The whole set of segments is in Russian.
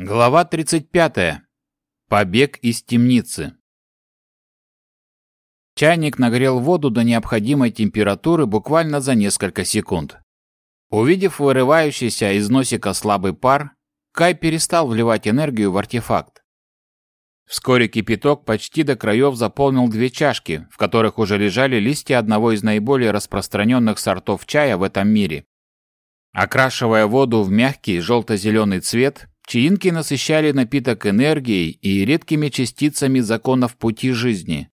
Глава 35. Побег из темницы. Чайник нагрел воду до необходимой температуры буквально за несколько секунд. Увидев вырывающийся из носика слабый пар, Кай перестал вливать энергию в артефакт. Вскоре кипяток почти до краев заполнил две чашки, в которых уже лежали листья одного из наиболее распространенных сортов чая в этом мире. Окрашивая воду в мягкий желто-зеленый цвет, Чаинки насыщали напиток энергией и редкими частицами законов пути жизни.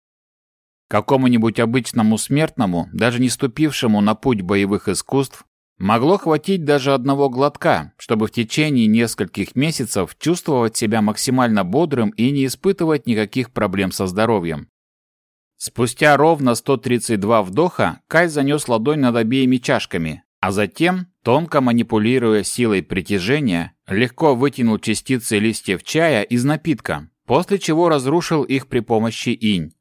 Какому-нибудь обычному смертному, даже не ступившему на путь боевых искусств, могло хватить даже одного глотка, чтобы в течение нескольких месяцев чувствовать себя максимально бодрым и не испытывать никаких проблем со здоровьем. Спустя ровно 132 вдоха Кай занес ладонь над обеими чашками, а затем, тонко манипулируя силой притяжения, легко вытянул частицы листьев чая из напитка, после чего разрушил их при помощи инь.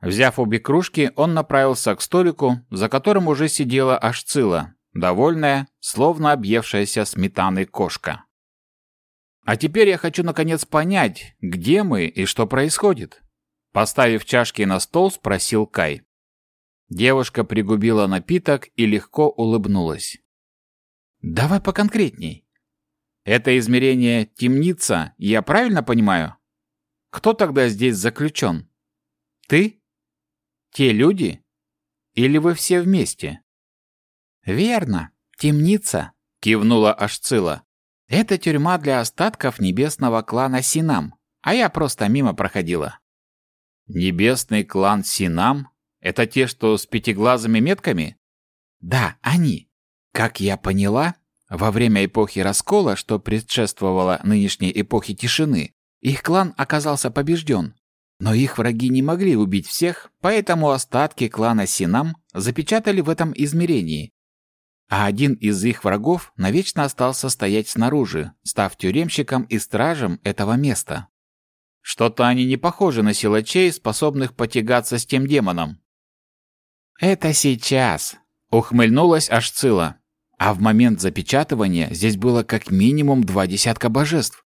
Взяв обе кружки, он направился к столику, за которым уже сидела Ашцила, довольная, словно объевшаяся сметаной кошка. «А теперь я хочу наконец понять, где мы и что происходит?» Поставив чашки на стол, спросил Кай. Девушка пригубила напиток и легко улыбнулась. «Давай поконкретней. Это измерение темница, я правильно понимаю? Кто тогда здесь заключен? Ты? Те люди? Или вы все вместе?» «Верно, темница», — кивнула Ашцила. «Это тюрьма для остатков небесного клана Синам, а я просто мимо проходила». «Небесный клан Синам?» Это те, что с пятиглазыми метками? Да, они. Как я поняла, во время эпохи раскола, что предшествовало нынешней эпохе тишины, их клан оказался побежден. Но их враги не могли убить всех, поэтому остатки клана Синам запечатали в этом измерении. А один из их врагов навечно остался стоять снаружи, став тюремщиком и стражем этого места. Что-то они не похожи на силачей, способных потягаться с тем демоном. «Это сейчас», — ухмыльнулась Ашцила. А в момент запечатывания здесь было как минимум два десятка божеств.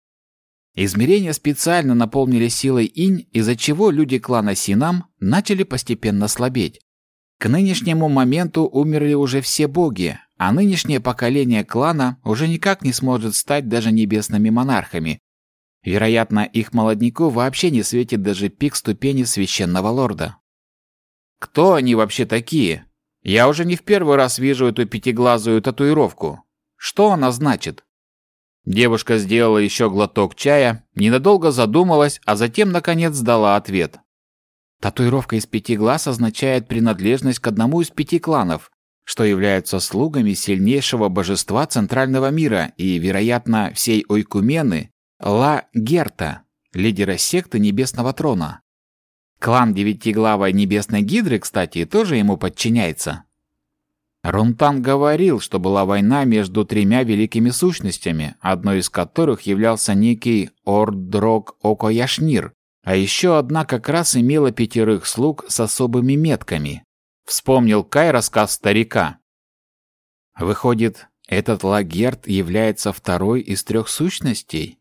Измерения специально наполнили силой инь, из-за чего люди клана Синам начали постепенно слабеть. К нынешнему моменту умерли уже все боги, а нынешнее поколение клана уже никак не сможет стать даже небесными монархами. Вероятно, их молодняку вообще не светит даже пик ступени священного лорда. Кто они вообще такие? Я уже не в первый раз вижу эту пятиглазую татуировку. Что она значит? Девушка сделала еще глоток чая, ненадолго задумалась, а затем, наконец, дала ответ. Татуировка из пяти глаз означает принадлежность к одному из пяти кланов, что являются слугами сильнейшего божества центрального мира и, вероятно, всей Ойкумены, Ла Герта, лидера секты Небесного Трона. Клан Девятиглавой Небесной Гидры, кстати, тоже ему подчиняется. Рунтан говорил, что была война между тремя великими сущностями, одной из которых являлся некий Ордрог Окояшнир, а еще одна как раз имела пятерых слуг с особыми метками. Вспомнил Кай рассказ старика. Выходит, этот Лагерт является второй из трех сущностей?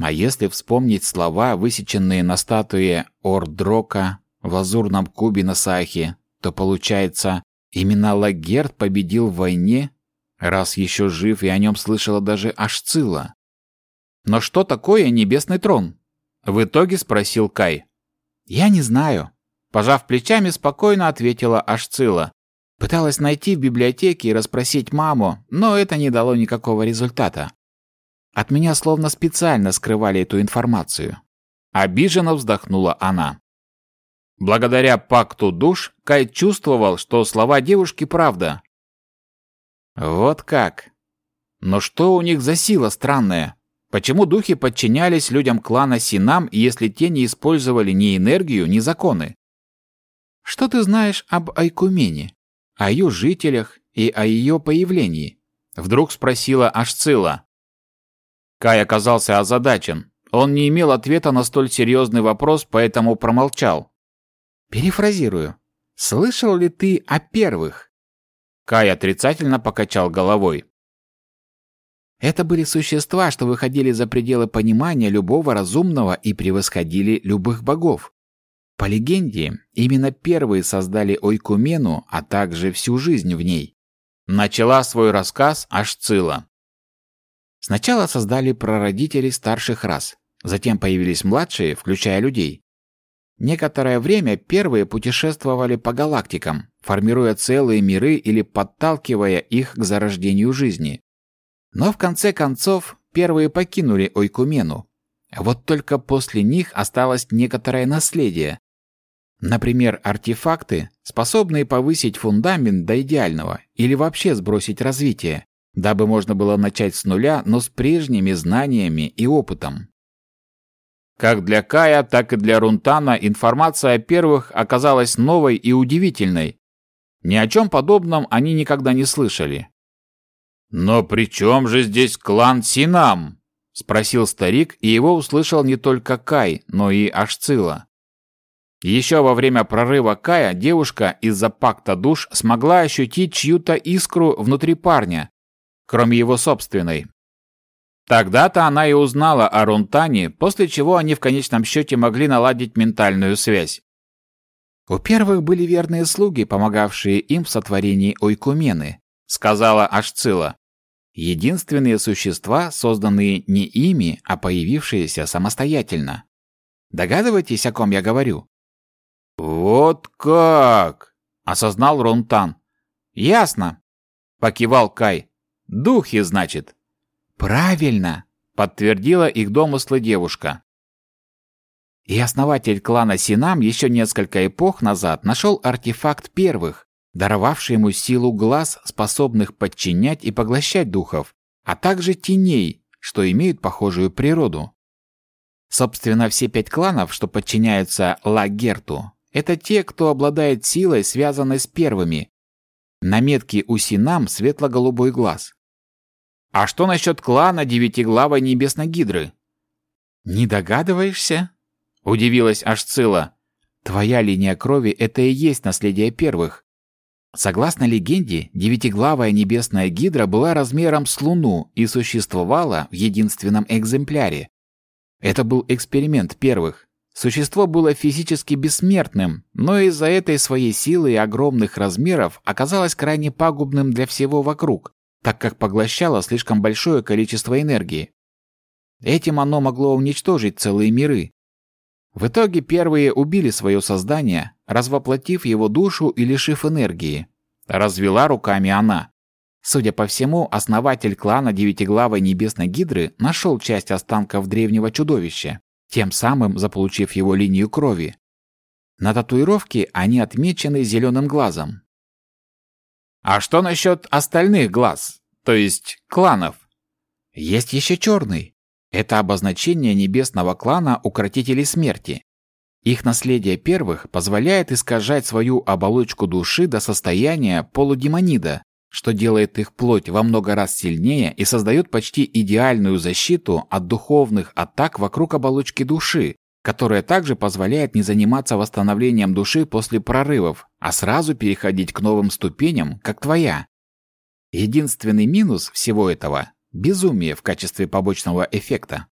А если вспомнить слова, высеченные на статуе Ордрока в лазурном кубе на Сахе, то получается, именно Лагерт победил в войне, раз еще жив и о нем слышала даже Ашцила. Но что такое небесный трон? В итоге спросил Кай. Я не знаю. Пожав плечами, спокойно ответила Ашцила. Пыталась найти в библиотеке и расспросить маму, но это не дало никакого результата. От меня словно специально скрывали эту информацию. Обиженно вздохнула она. Благодаря пакту душ Кай чувствовал, что слова девушки правда. Вот как. Но что у них за сила странная? Почему духи подчинялись людям клана Синам, если те не использовали ни энергию, ни законы? Что ты знаешь об Айкумене? О ее жителях и о ее появлении? Вдруг спросила Ашцила. Кай оказался озадачен. Он не имел ответа на столь серьезный вопрос, поэтому промолчал. Перефразирую. Слышал ли ты о первых? Кай отрицательно покачал головой. Это были существа, что выходили за пределы понимания любого разумного и превосходили любых богов. По легенде, именно первые создали Ойкумену, а также всю жизнь в ней. Начала свой рассказ Ашцила. Сначала создали прародители старших рас, затем появились младшие, включая людей. Некоторое время первые путешествовали по галактикам, формируя целые миры или подталкивая их к зарождению жизни. Но в конце концов первые покинули Ойкумену. Вот только после них осталось некоторое наследие. Например, артефакты, способные повысить фундамент до идеального или вообще сбросить развитие, дабы можно было начать с нуля, но с прежними знаниями и опытом. Как для Кая, так и для Рунтана информация о первых оказалась новой и удивительной. Ни о чем подобном они никогда не слышали. «Но при чем же здесь клан Синам?» — спросил старик, и его услышал не только Кай, но и Ашцила. Еще во время прорыва Кая девушка из-за пакта душ смогла ощутить чью-то искру внутри парня, кроме его собственной. Тогда-то она и узнала о Рунтане, после чего они в конечном счете могли наладить ментальную связь. «У первых были верные слуги, помогавшие им в сотворении Ойкумены», — сказала Ашцила. «Единственные существа, созданные не ими, а появившиеся самостоятельно. Догадываетесь, о ком я говорю?» «Вот как!» — осознал Рунтан. «Ясно», — покивал Кай. «Духи, значит». «Правильно!» — подтвердила их домыслы девушка. И основатель клана Синам еще несколько эпох назад нашел артефакт первых, даровавший ему силу глаз, способных подчинять и поглощать духов, а также теней, что имеют похожую природу. Собственно, все пять кланов, что подчиняются Лагерту, это те, кто обладает силой, связанной с первыми. На метке у Синам светло-голубой глаз. А что насчет клана девятиглавой небесной гидры? Не догадываешься? Удивилась Ашцила. Твоя линия крови — это и есть наследие первых. Согласно легенде, девятиглавая небесная гидра была размером с Луну и существовала в единственном экземпляре. Это был эксперимент первых. Существо было физически бессмертным, но из-за этой своей силы и огромных размеров оказалось крайне пагубным для всего вокруг так как поглощало слишком большое количество энергии. Этим оно могло уничтожить целые миры. В итоге первые убили свое создание, развоплотив его душу и лишив энергии. Развела руками она. Судя по всему, основатель клана Девятиглавой Небесной Гидры нашел часть останков древнего чудовища, тем самым заполучив его линию крови. На татуировке они отмечены зеленым глазом, а что насчет остальных глаз, то есть кланов? Есть еще черный. Это обозначение небесного клана Укротителей Смерти. Их наследие первых позволяет искажать свою оболочку души до состояния полудемонида, что делает их плоть во много раз сильнее и создает почти идеальную защиту от духовных атак вокруг оболочки души, которая также позволяет не заниматься восстановлением души после прорывов, а сразу переходить к новым ступеням, как твоя. Единственный минус всего этого – безумие в качестве побочного эффекта.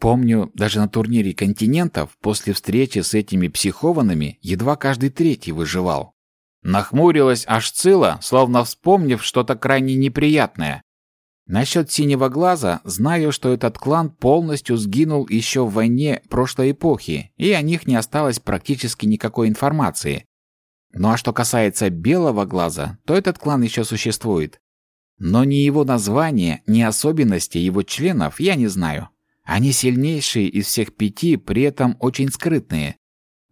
Помню, даже на турнире континентов после встречи с этими психованными едва каждый третий выживал. Нахмурилась аж Цила, словно вспомнив что-то крайне неприятное, Насчет синего глаза знаю, что этот клан полностью сгинул еще в войне прошлой эпохи, и о них не осталось практически никакой информации. Ну а что касается белого глаза, то этот клан еще существует. Но ни его название, ни особенности его членов я не знаю. Они сильнейшие из всех пяти, при этом очень скрытные.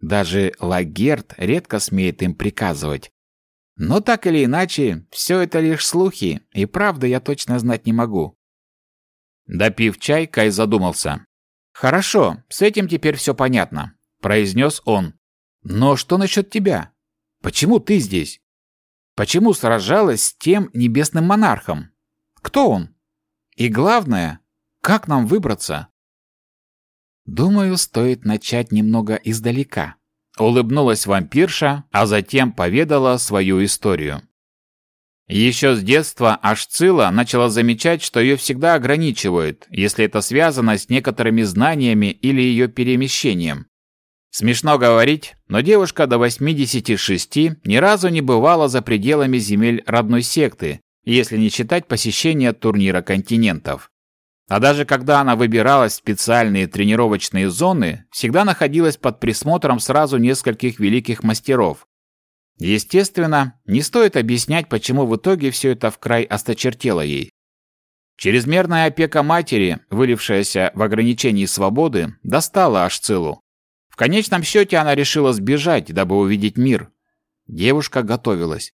Даже Лагерт редко смеет им приказывать, но так или иначе, все это лишь слухи, и правда я точно знать не могу. Допив чай, Кай задумался. «Хорошо, с этим теперь все понятно», — произнес он. «Но что насчет тебя? Почему ты здесь? Почему сражалась с тем небесным монархом? Кто он? И главное, как нам выбраться?» «Думаю, стоит начать немного издалека», Улыбнулась вампирша, а затем поведала свою историю. Еще с детства Ашцила начала замечать, что ее всегда ограничивают, если это связано с некоторыми знаниями или ее перемещением. Смешно говорить, но девушка до 86 ни разу не бывала за пределами земель родной секты, если не считать посещения турнира континентов. А даже когда она выбиралась в специальные тренировочные зоны, всегда находилась под присмотром сразу нескольких великих мастеров. Естественно, не стоит объяснять, почему в итоге все это в край осточертело ей. Чрезмерная опека матери, вылившаяся в ограничении свободы, достала Ашцилу. В конечном счете она решила сбежать, дабы увидеть мир. Девушка готовилась.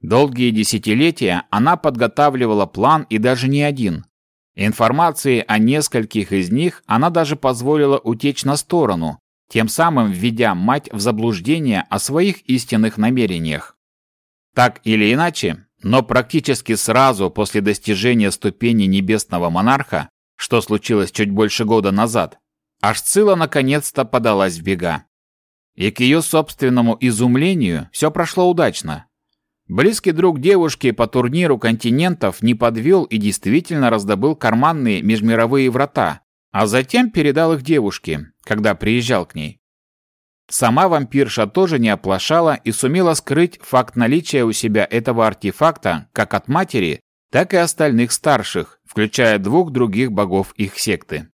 Долгие десятилетия она подготавливала план и даже не один. Информации о нескольких из них она даже позволила утечь на сторону, тем самым введя мать в заблуждение о своих истинных намерениях. Так или иначе, но практически сразу после достижения ступени небесного монарха, что случилось чуть больше года назад, Ашцила наконец-то подалась в бега. И к ее собственному изумлению все прошло удачно. Близкий друг девушки по турниру континентов не подвел и действительно раздобыл карманные межмировые врата, а затем передал их девушке, когда приезжал к ней. Сама вампирша тоже не оплошала и сумела скрыть факт наличия у себя этого артефакта как от матери, так и остальных старших, включая двух других богов их секты.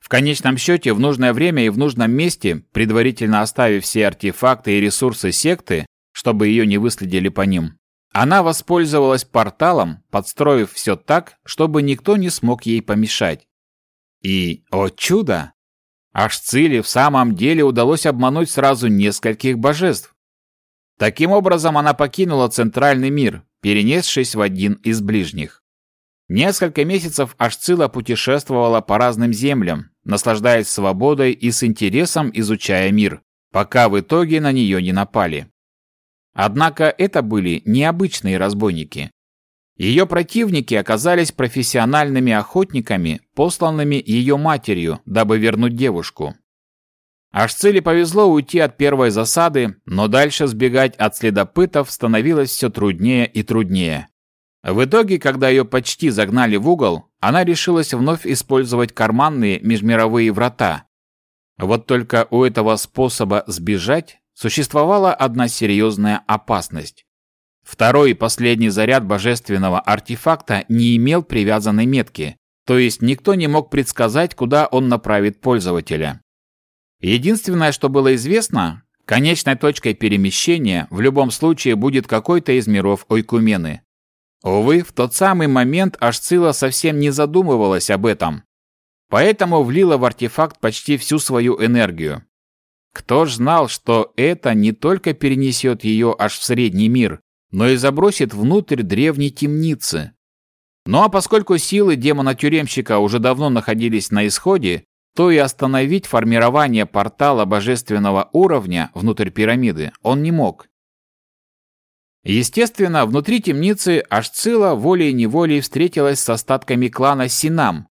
В конечном счете, в нужное время и в нужном месте, предварительно оставив все артефакты и ресурсы секты, чтобы ее не выследили по ним. Она воспользовалась порталом, подстроив все так, чтобы никто не смог ей помешать. И, о чудо! Аж Цили в самом деле удалось обмануть сразу нескольких божеств. Таким образом, она покинула центральный мир, перенесшись в один из ближних. Несколько месяцев Ашцила путешествовала по разным землям, наслаждаясь свободой и с интересом изучая мир, пока в итоге на нее не напали. Однако это были необычные разбойники. Ее противники оказались профессиональными охотниками, посланными ее матерью, дабы вернуть девушку. Ашцели повезло уйти от первой засады, но дальше сбегать от следопытов становилось все труднее и труднее. В итоге, когда ее почти загнали в угол, она решилась вновь использовать карманные межмировые врата. Вот только у этого способа сбежать существовала одна серьезная опасность. Второй и последний заряд божественного артефакта не имел привязанной метки, то есть никто не мог предсказать, куда он направит пользователя. Единственное, что было известно, конечной точкой перемещения в любом случае будет какой-то из миров Ойкумены. Увы, в тот самый момент Ашцила совсем не задумывалась об этом, поэтому влила в артефакт почти всю свою энергию. Кто ж знал, что это не только перенесет ее аж в средний мир, но и забросит внутрь древней темницы. Ну а поскольку силы демона-тюремщика уже давно находились на исходе, то и остановить формирование портала божественного уровня внутрь пирамиды он не мог. Естественно, внутри темницы Ашцила волей-неволей встретилась с остатками клана Синам,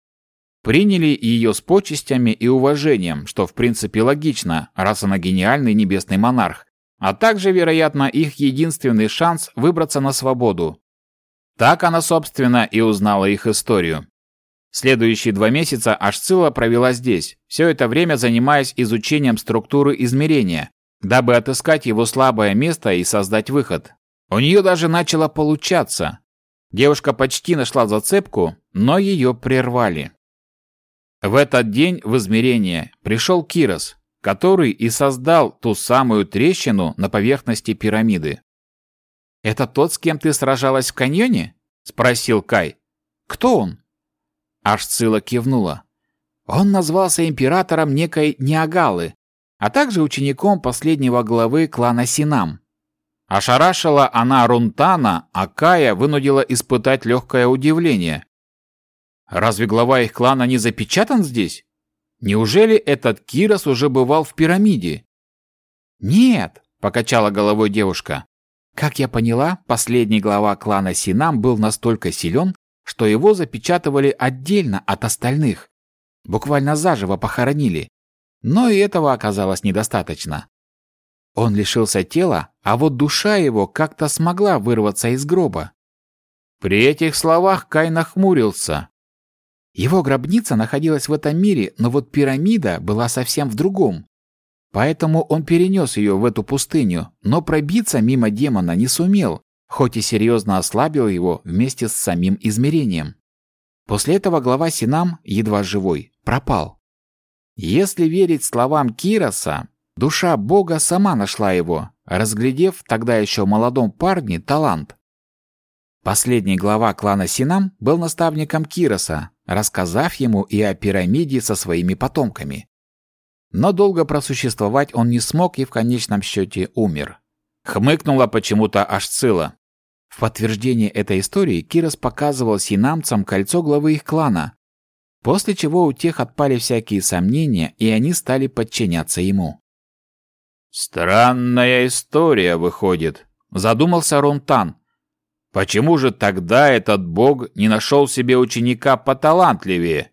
приняли ее с почестями и уважением, что в принципе логично, раз она гениальный небесный монарх, а также, вероятно, их единственный шанс выбраться на свободу. Так она, собственно, и узнала их историю. Следующие два месяца Ашцила провела здесь, все это время занимаясь изучением структуры измерения, дабы отыскать его слабое место и создать выход. У нее даже начало получаться. Девушка почти нашла зацепку, но ее прервали. В этот день в измерение пришел Кирос, который и создал ту самую трещину на поверхности пирамиды. «Это тот, с кем ты сражалась в каньоне?» — спросил Кай. «Кто он?» Ашцила кивнула. Он назвался императором некой Ниагалы, а также учеником последнего главы клана Синам. Ошарашила она Рунтана, а Кая вынудила испытать легкое удивление. Разве глава их клана не запечатан здесь? Неужели этот Кирос уже бывал в пирамиде? Нет, покачала головой девушка. Как я поняла, последний глава клана Синам был настолько силен, что его запечатывали отдельно от остальных. Буквально заживо похоронили. Но и этого оказалось недостаточно. Он лишился тела, а вот душа его как-то смогла вырваться из гроба. При этих словах Кай нахмурился. Его гробница находилась в этом мире, но вот пирамида была совсем в другом. Поэтому он перенес ее в эту пустыню, но пробиться мимо демона не сумел, хоть и серьезно ослабил его вместе с самим измерением. После этого глава Синам, едва живой, пропал. Если верить словам Кироса, душа бога сама нашла его, разглядев тогда еще молодом парне талант. Последний глава клана Синам был наставником Кироса, рассказав ему и о пирамиде со своими потомками. Но долго просуществовать он не смог и в конечном счете умер. Хмыкнула почему-то аж Цила. В подтверждение этой истории Кирос показывал синамцам кольцо главы их клана, после чего у тех отпали всякие сомнения, и они стали подчиняться ему. «Странная история выходит», — задумался Ронтан. «Почему же тогда этот бог не нашел себе ученика поталантливее?»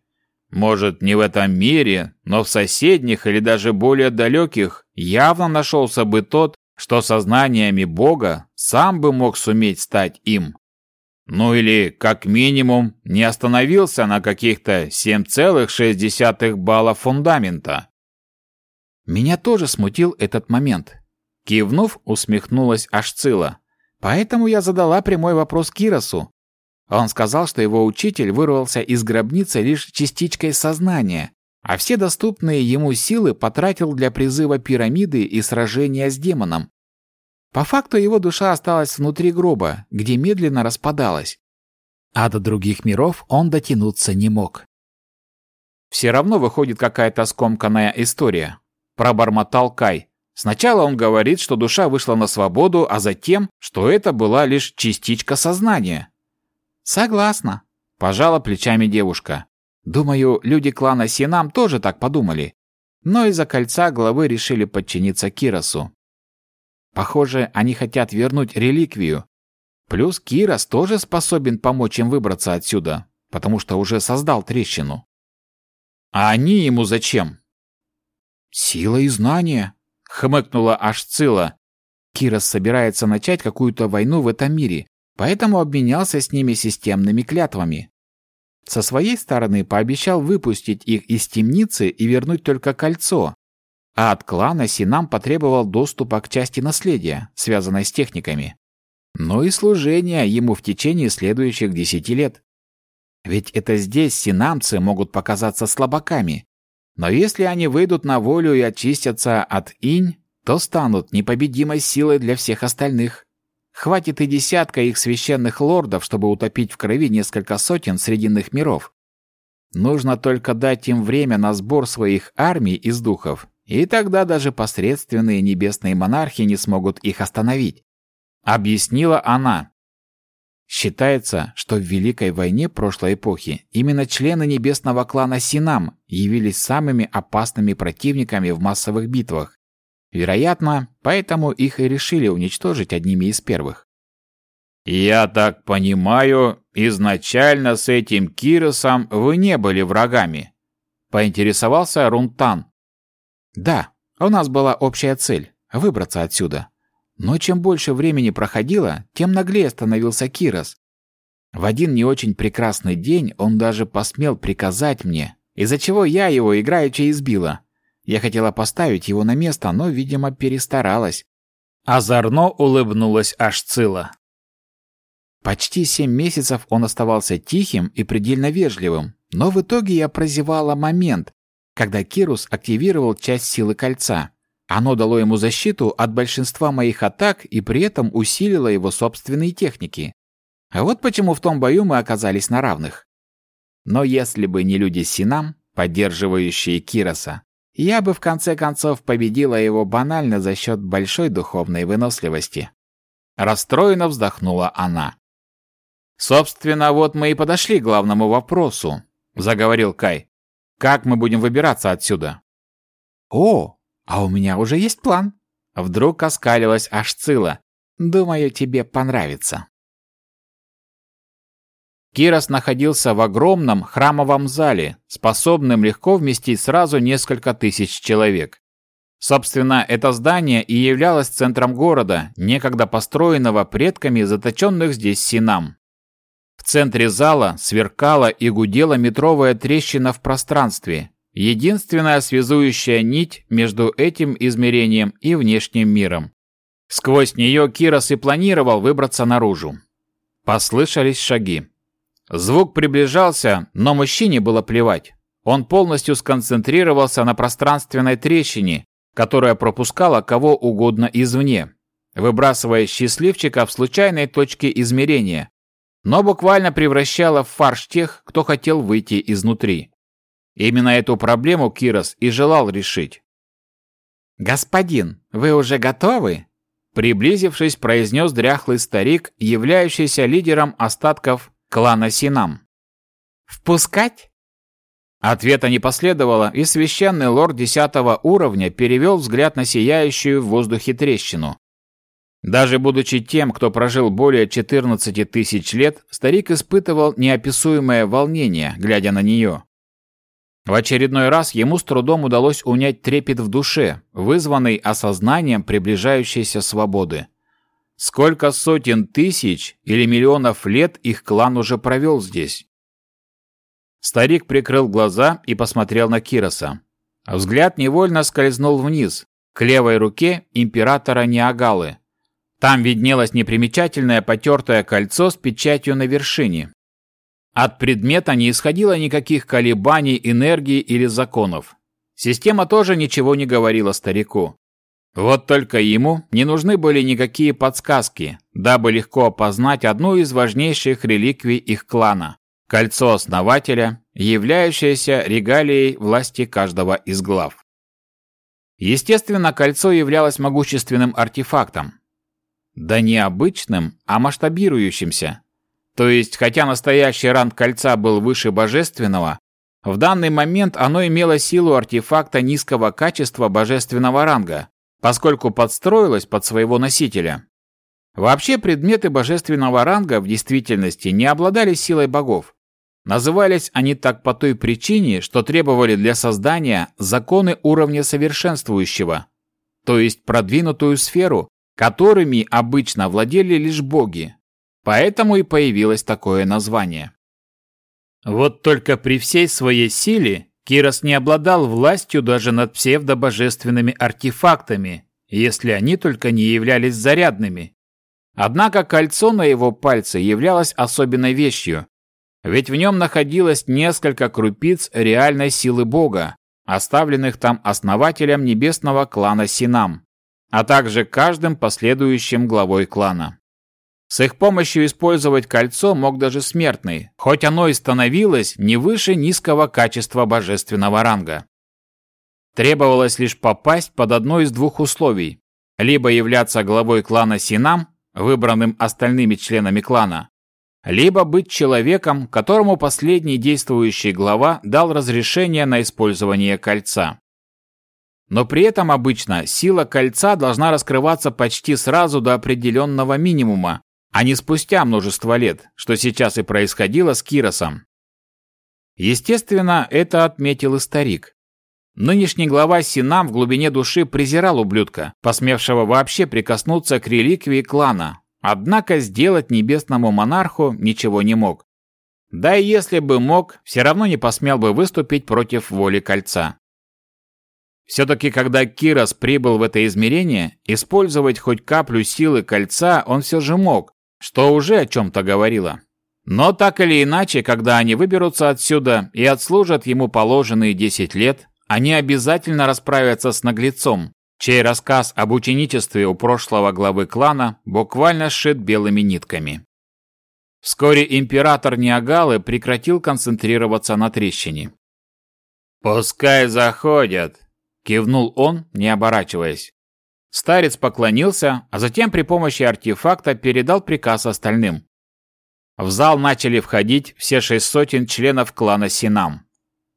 Может, не в этом мире, но в соседних или даже более далеких явно нашелся бы тот, что сознаниями Бога сам бы мог суметь стать им. Ну или, как минимум, не остановился на каких-то 7,6 баллов фундамента. Меня тоже смутил этот момент. Кивнув, усмехнулась Ашцила. Поэтому я задала прямой вопрос Киросу, он сказал, что его учитель вырвался из гробницы лишь частичкой сознания, а все доступные ему силы потратил для призыва пирамиды и сражения с демоном. По факту его душа осталась внутри гроба, где медленно распадалась. А до других миров он дотянуться не мог. «Все равно выходит какая-то скомканная история», – пробормотал Кай. Сначала он говорит, что душа вышла на свободу, а затем, что это была лишь частичка сознания. «Согласна», – пожала плечами девушка. «Думаю, люди клана Синам тоже так подумали. Но из-за кольца главы решили подчиниться Киросу. Похоже, они хотят вернуть реликвию. Плюс Кирос тоже способен помочь им выбраться отсюда, потому что уже создал трещину. А они ему зачем? Сила и знания, хмыкнула Ашцила. Кирос собирается начать какую-то войну в этом мире, поэтому обменялся с ними системными клятвами. Со своей стороны пообещал выпустить их из темницы и вернуть только кольцо, а от клана Синам потребовал доступа к части наследия, связанной с техниками. Ну и служение ему в течение следующих десяти лет. Ведь это здесь синамцы могут показаться слабаками, но если они выйдут на волю и очистятся от инь, то станут непобедимой силой для всех остальных. Хватит и десятка их священных лордов, чтобы утопить в крови несколько сотен срединных миров. Нужно только дать им время на сбор своих армий из духов, и тогда даже посредственные небесные монархи не смогут их остановить. Объяснила она. Считается, что в Великой войне прошлой эпохи именно члены небесного клана Синам явились самыми опасными противниками в массовых битвах. Вероятно, поэтому их и решили уничтожить одними из первых. «Я так понимаю, изначально с этим Киросом вы не были врагами?» — поинтересовался Рунтан. «Да, у нас была общая цель — выбраться отсюда. Но чем больше времени проходило, тем наглее становился Кирос. В один не очень прекрасный день он даже посмел приказать мне, из-за чего я его играючи избила. Я хотела поставить его на место, но, видимо, перестаралась. Озорно улыбнулась Ашцила. Почти семь месяцев он оставался тихим и предельно вежливым, но в итоге я прозевала момент, когда Кирус активировал часть силы кольца. Оно дало ему защиту от большинства моих атак и при этом усилило его собственные техники. А вот почему в том бою мы оказались на равных. Но если бы не люди Синам, поддерживающие Кироса, я бы в конце концов победила его банально за счет большой духовной выносливости. Расстроенно вздохнула она. «Собственно, вот мы и подошли к главному вопросу», — заговорил Кай. «Как мы будем выбираться отсюда?» «О, а у меня уже есть план!» Вдруг оскалилась Ашцила. «Думаю, тебе понравится». Кирос находился в огромном храмовом зале, способном легко вместить сразу несколько тысяч человек. Собственно, это здание и являлось центром города, некогда построенного предками заточенных здесь синам. В центре зала сверкала и гудела метровая трещина в пространстве, единственная связующая нить между этим измерением и внешним миром. Сквозь нее Кирос и планировал выбраться наружу. Послышались шаги. Звук приближался, но мужчине было плевать. Он полностью сконцентрировался на пространственной трещине, которая пропускала кого угодно извне, выбрасывая счастливчика в случайной точке измерения, но буквально превращала в фарш тех, кто хотел выйти изнутри. Именно эту проблему Кирос и желал решить. «Господин, вы уже готовы?» Приблизившись, произнес дряхлый старик, являющийся лидером остатков клана Синам. «Впускать?» Ответа не последовало, и священный лорд десятого уровня перевел взгляд на сияющую в воздухе трещину. Даже будучи тем, кто прожил более 14 тысяч лет, старик испытывал неописуемое волнение, глядя на нее. В очередной раз ему с трудом удалось унять трепет в душе, вызванный осознанием приближающейся свободы. Сколько сотен тысяч или миллионов лет их клан уже провел здесь? Старик прикрыл глаза и посмотрел на Кироса. Взгляд невольно скользнул вниз, к левой руке императора Ниагалы. Там виднелось непримечательное потертое кольцо с печатью на вершине. От предмета не исходило никаких колебаний, энергии или законов. Система тоже ничего не говорила старику. Вот только ему не нужны были никакие подсказки, дабы легко опознать одну из важнейших реликвий их клана кольцо основателя, являющееся регалией власти каждого из глав. Естественно, кольцо являлось могущественным артефактом. Да не обычным, а масштабирующимся. То есть, хотя настоящий ранг кольца был выше божественного, в данный момент оно имело силу артефакта низкого качества божественного ранга, поскольку подстроилось под своего носителя. Вообще предметы божественного ранга в действительности не обладали силой богов, Назывались они так по той причине, что требовали для создания законы уровня совершенствующего, то есть продвинутую сферу, которыми обычно владели лишь боги. Поэтому и появилось такое название. Вот только при всей своей силе Кирос не обладал властью даже над псевдобожественными артефактами, если они только не являлись зарядными. Однако кольцо на его пальце являлось особенной вещью, ведь в нем находилось несколько крупиц реальной силы Бога, оставленных там основателем небесного клана Синам, а также каждым последующим главой клана. С их помощью использовать кольцо мог даже смертный, хоть оно и становилось не выше низкого качества божественного ранга. Требовалось лишь попасть под одно из двух условий – либо являться главой клана Синам, выбранным остальными членами клана, либо быть человеком, которому последний действующий глава дал разрешение на использование кольца. Но при этом обычно сила кольца должна раскрываться почти сразу до определенного минимума, а не спустя множество лет, что сейчас и происходило с Киросом. Естественно, это отметил и старик. Нынешний глава Синам в глубине души презирал ублюдка, посмевшего вообще прикоснуться к реликвии клана, Однако сделать небесному монарху ничего не мог. Да и если бы мог, все равно не посмел бы выступить против воли кольца. Все-таки, когда Кирос прибыл в это измерение, использовать хоть каплю силы кольца он все же мог, что уже о чем-то говорило. Но так или иначе, когда они выберутся отсюда и отслужат ему положенные 10 лет, они обязательно расправятся с наглецом, чей рассказ об ученичестве у прошлого главы клана буквально сшит белыми нитками. Вскоре император Ниагалы прекратил концентрироваться на трещине. «Пускай заходят!» – кивнул он, не оборачиваясь. Старец поклонился, а затем при помощи артефакта передал приказ остальным. В зал начали входить все шесть сотен членов клана Синам.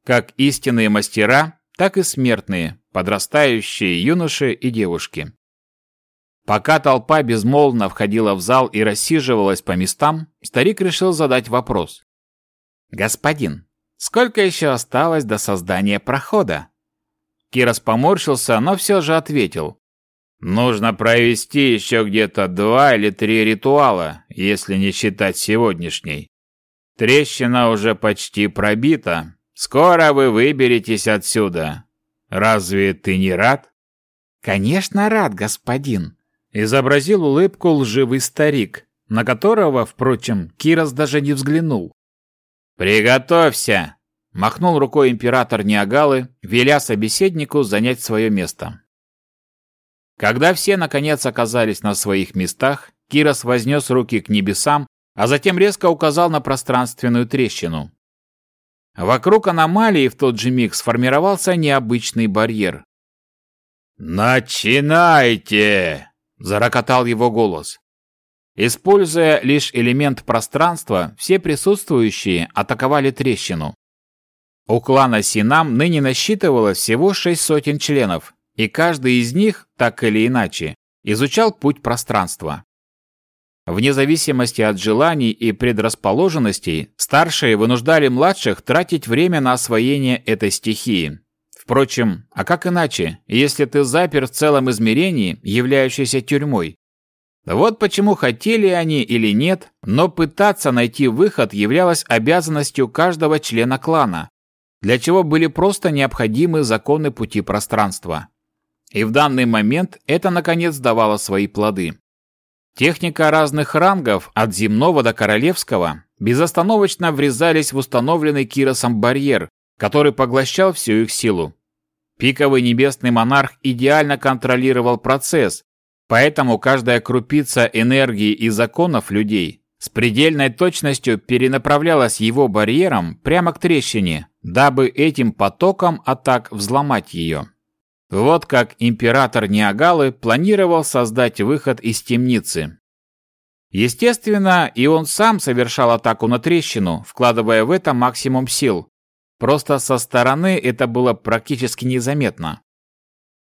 Как истинные мастера, так и смертные, подрастающие юноши и девушки. Пока толпа безмолвно входила в зал и рассиживалась по местам, старик решил задать вопрос. «Господин, сколько еще осталось до создания прохода?» Кирос поморщился, но все же ответил. Нужно провести еще где-то два или три ритуала, если не считать сегодняшний. Трещина уже почти пробита. Скоро вы выберетесь отсюда. Разве ты не рад? Конечно, рад, господин. Изобразил улыбку лживый старик, на которого, впрочем, Кирос даже не взглянул. «Приготовься!» – махнул рукой император Ниагалы, веля собеседнику занять свое место. Когда все, наконец, оказались на своих местах, Кирос вознес руки к небесам, а затем резко указал на пространственную трещину. Вокруг аномалии в тот же миг сформировался необычный барьер. «Начинайте!» – зарокотал его голос. Используя лишь элемент пространства, все присутствующие атаковали трещину. У клана Синам ныне насчитывалось всего шесть сотен членов, и каждый из них, так или иначе, изучал путь пространства. Вне зависимости от желаний и предрасположенностей, старшие вынуждали младших тратить время на освоение этой стихии. Впрочем, а как иначе, если ты запер в целом измерении, являющейся тюрьмой? Вот почему хотели они или нет, но пытаться найти выход являлось обязанностью каждого члена клана, для чего были просто необходимы законы пути пространства. И в данный момент это наконец давало свои плоды. Техника разных рангов, от земного до королевского, безостановочно врезались в установленный Киросом барьер, который поглощал всю их силу. Пиковый небесный монарх идеально контролировал процесс, поэтому каждая крупица энергии и законов людей с предельной точностью перенаправлялась его барьером прямо к трещине, дабы этим потоком атак взломать ее. Вот как император Ниагалы планировал создать выход из темницы. Естественно, и он сам совершал атаку на трещину, вкладывая в это максимум сил. Просто со стороны это было практически незаметно.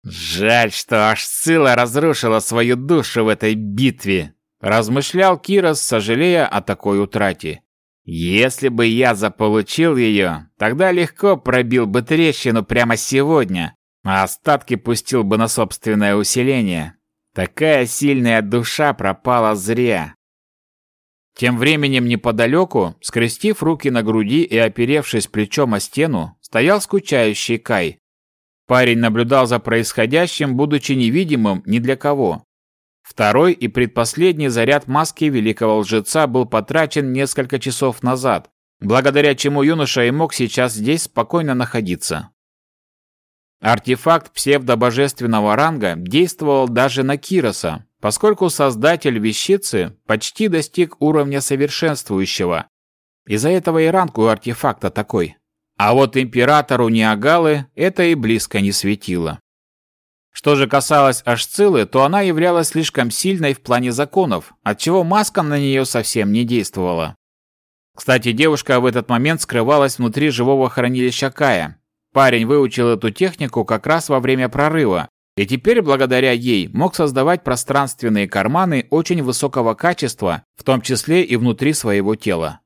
«Жаль, что аж Сцилла разрушила свою душу в этой битве», размышлял Кирос, сожалея о такой утрате. «Если бы я заполучил ее, тогда легко пробил бы трещину прямо сегодня, а остатки пустил бы на собственное усиление. Такая сильная душа пропала зря. Тем временем неподалеку, скрестив руки на груди и оперевшись плечом о стену, стоял скучающий Кай. Парень наблюдал за происходящим, будучи невидимым ни для кого. Второй и предпоследний заряд маски великого лжеца был потрачен несколько часов назад, благодаря чему юноша и мог сейчас здесь спокойно находиться. Артефакт псевдобожественного ранга действовал даже на Кироса, поскольку создатель вещицы почти достиг уровня совершенствующего. Из-за этого и ранг у артефакта такой. А вот императору Ниагалы это и близко не светило. Что же касалось Ашцилы, то она являлась слишком сильной в плане законов, отчего маска на нее совсем не действовала. Кстати, девушка в этот момент скрывалась внутри живого хранилища Кая, Парень выучил эту технику как раз во время прорыва, и теперь благодаря ей мог создавать пространственные карманы очень высокого качества, в том числе и внутри своего тела.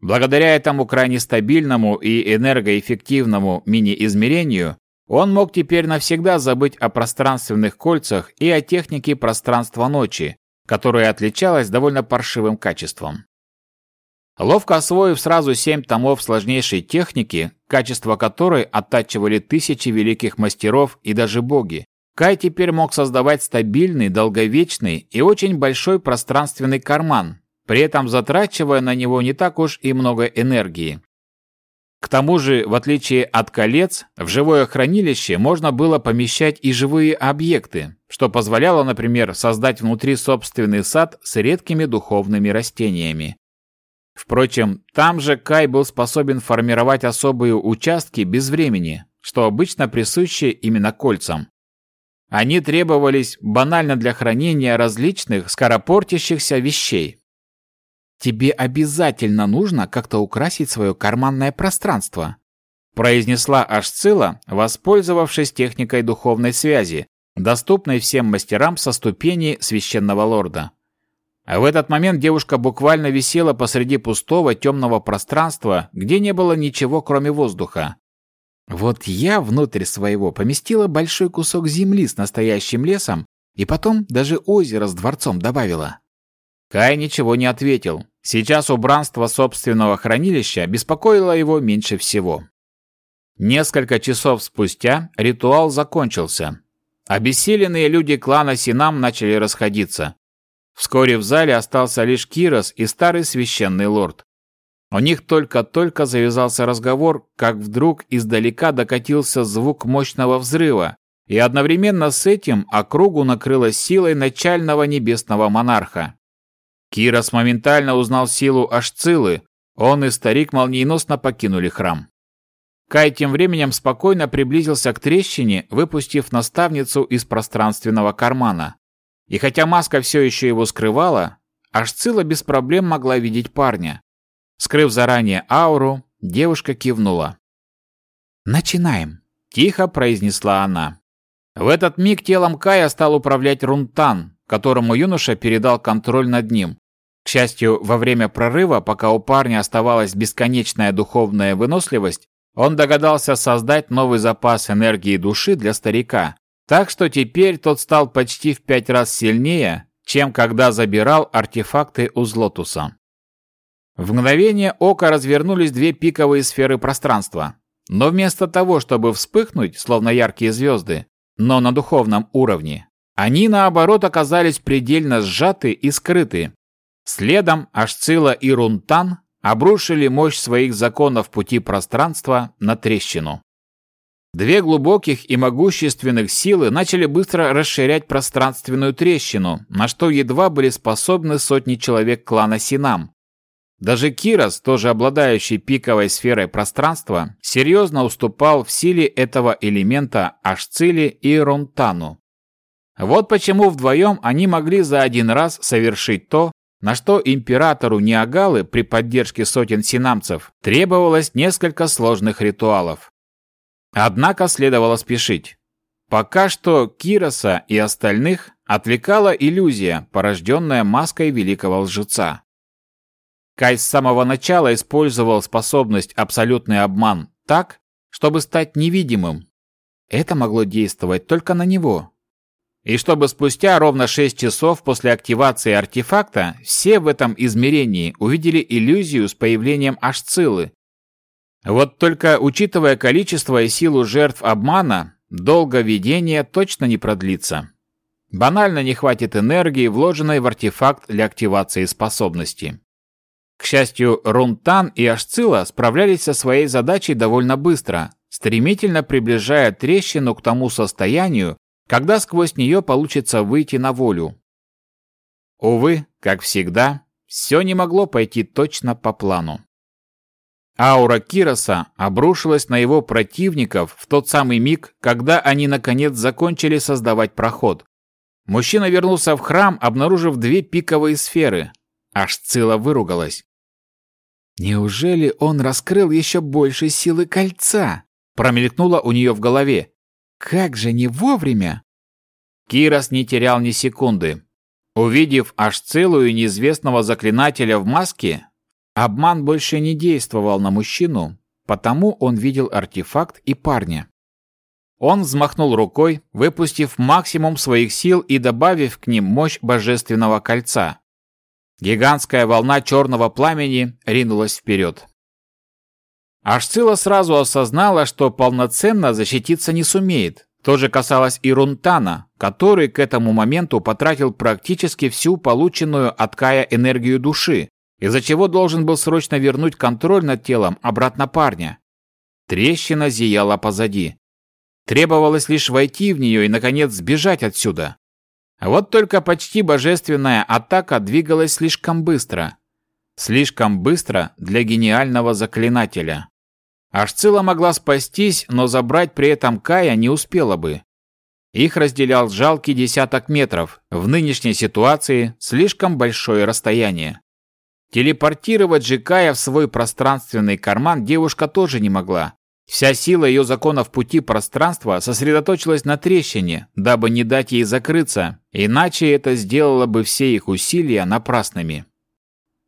Благодаря этому крайне стабильному и энергоэффективному мини-измерению, он мог теперь навсегда забыть о пространственных кольцах и о технике пространства ночи, которая отличалась довольно паршивым качеством. Ловко освоив сразу семь томов сложнейшей техники, качество которой оттачивали тысячи великих мастеров и даже боги, Кай теперь мог создавать стабильный, долговечный и очень большой пространственный карман, при этом затрачивая на него не так уж и много энергии. К тому же, в отличие от колец, в живое хранилище можно было помещать и живые объекты, что позволяло, например, создать внутри собственный сад с редкими духовными растениями. Впрочем, там же Кай был способен формировать особые участки без времени, что обычно присуще именно кольцам. Они требовались банально для хранения различных скоропортящихся вещей. «Тебе обязательно нужно как-то украсить свое карманное пространство», произнесла Ашцила, воспользовавшись техникой духовной связи, доступной всем мастерам со ступени священного лорда. А в этот момент девушка буквально висела посреди пустого темного пространства, где не было ничего, кроме воздуха. Вот я внутрь своего поместила большой кусок земли с настоящим лесом и потом даже озеро с дворцом добавила. Кай ничего не ответил. Сейчас убранство собственного хранилища беспокоило его меньше всего. Несколько часов спустя ритуал закончился. Обессиленные люди клана Синам начали расходиться. Вскоре в зале остался лишь Кирос и старый священный лорд. У них только-только завязался разговор, как вдруг издалека докатился звук мощного взрыва, и одновременно с этим округу накрыло силой начального небесного монарха. Кирос моментально узнал силу Ашцилы, он и старик молниеносно покинули храм. Кай тем временем спокойно приблизился к трещине, выпустив наставницу из пространственного кармана. И хотя маска все еще его скрывала, Ашцила без проблем могла видеть парня. Скрыв заранее ауру, девушка кивнула. «Начинаем», – тихо произнесла она. В этот миг телом Кая стал управлять Рунтан, которому юноша передал контроль над ним. К счастью, во время прорыва, пока у парня оставалась бесконечная духовная выносливость, он догадался создать новый запас энергии души для старика. Так что теперь тот стал почти в пять раз сильнее, чем когда забирал артефакты у Злотуса. В мгновение ока развернулись две пиковые сферы пространства. Но вместо того, чтобы вспыхнуть, словно яркие звезды, но на духовном уровне, они, наоборот, оказались предельно сжаты и скрыты. Следом Ашцила и Рунтан обрушили мощь своих законов пути пространства на трещину. Две глубоких и могущественных силы начали быстро расширять пространственную трещину, на что едва были способны сотни человек клана Синам, даже Кирос, тоже обладающий пиковой сферой пространства, серьезно уступал в силе этого элемента Ашцили и Ронтану. Вот почему вдвоем они могли за один раз совершить то, на что императору Ниагалы при поддержке сотен синамцев требовалось несколько сложных ритуалов. Однако следовало спешить. Пока что Кироса и остальных отвлекала иллюзия, порожденная маской великого лжеца. Кай с самого начала использовал способность абсолютный обман так, чтобы стать невидимым. Это могло действовать только на него. И чтобы спустя ровно 6 часов после активации артефакта все в этом измерении увидели иллюзию с появлением Ашцилы. Вот только учитывая количество и силу жертв обмана, долго видение точно не продлится. Банально не хватит энергии, вложенной в артефакт для активации способности. К счастью, Рунтан и Ашцила справлялись со своей задачей довольно быстро, стремительно приближая трещину к тому состоянию, когда сквозь нее получится выйти на волю. Увы, как всегда, все не могло пойти точно по плану. Аура Кироса обрушилась на его противников в тот самый миг, когда они наконец закончили создавать проход. Мужчина вернулся в храм, обнаружив две пиковые сферы. Аж Цила выругалась. «Неужели он раскрыл еще больше силы кольца?» Промелькнуло у нее в голове. «Как же не вовремя!» Кирос не терял ни секунды. Увидев аж целую неизвестного заклинателя в маске, обман больше не действовал на мужчину, потому он видел артефакт и парня. Он взмахнул рукой, выпустив максимум своих сил и добавив к ним мощь божественного кольца. Гигантская волна черного пламени ринулась вперед. Ашцила сразу осознала, что полноценно защититься не сумеет. То же касалось и Рунтана, который к этому моменту потратил практически всю полученную от Кая энергию души, из-за чего должен был срочно вернуть контроль над телом обратно парня. Трещина зияла позади. Требовалось лишь войти в нее и, наконец, сбежать отсюда. Вот только почти божественная атака двигалась слишком быстро. Слишком быстро для гениального заклинателя. Ашцила могла спастись, но забрать при этом Кая не успела бы. Их разделял жалкий десяток метров, в нынешней ситуации слишком большое расстояние. Телепортировать же Кая в свой пространственный карман девушка тоже не могла, Вся сила ее законов пути пространства сосредоточилась на трещине, дабы не дать ей закрыться, иначе это сделало бы все их усилия напрасными.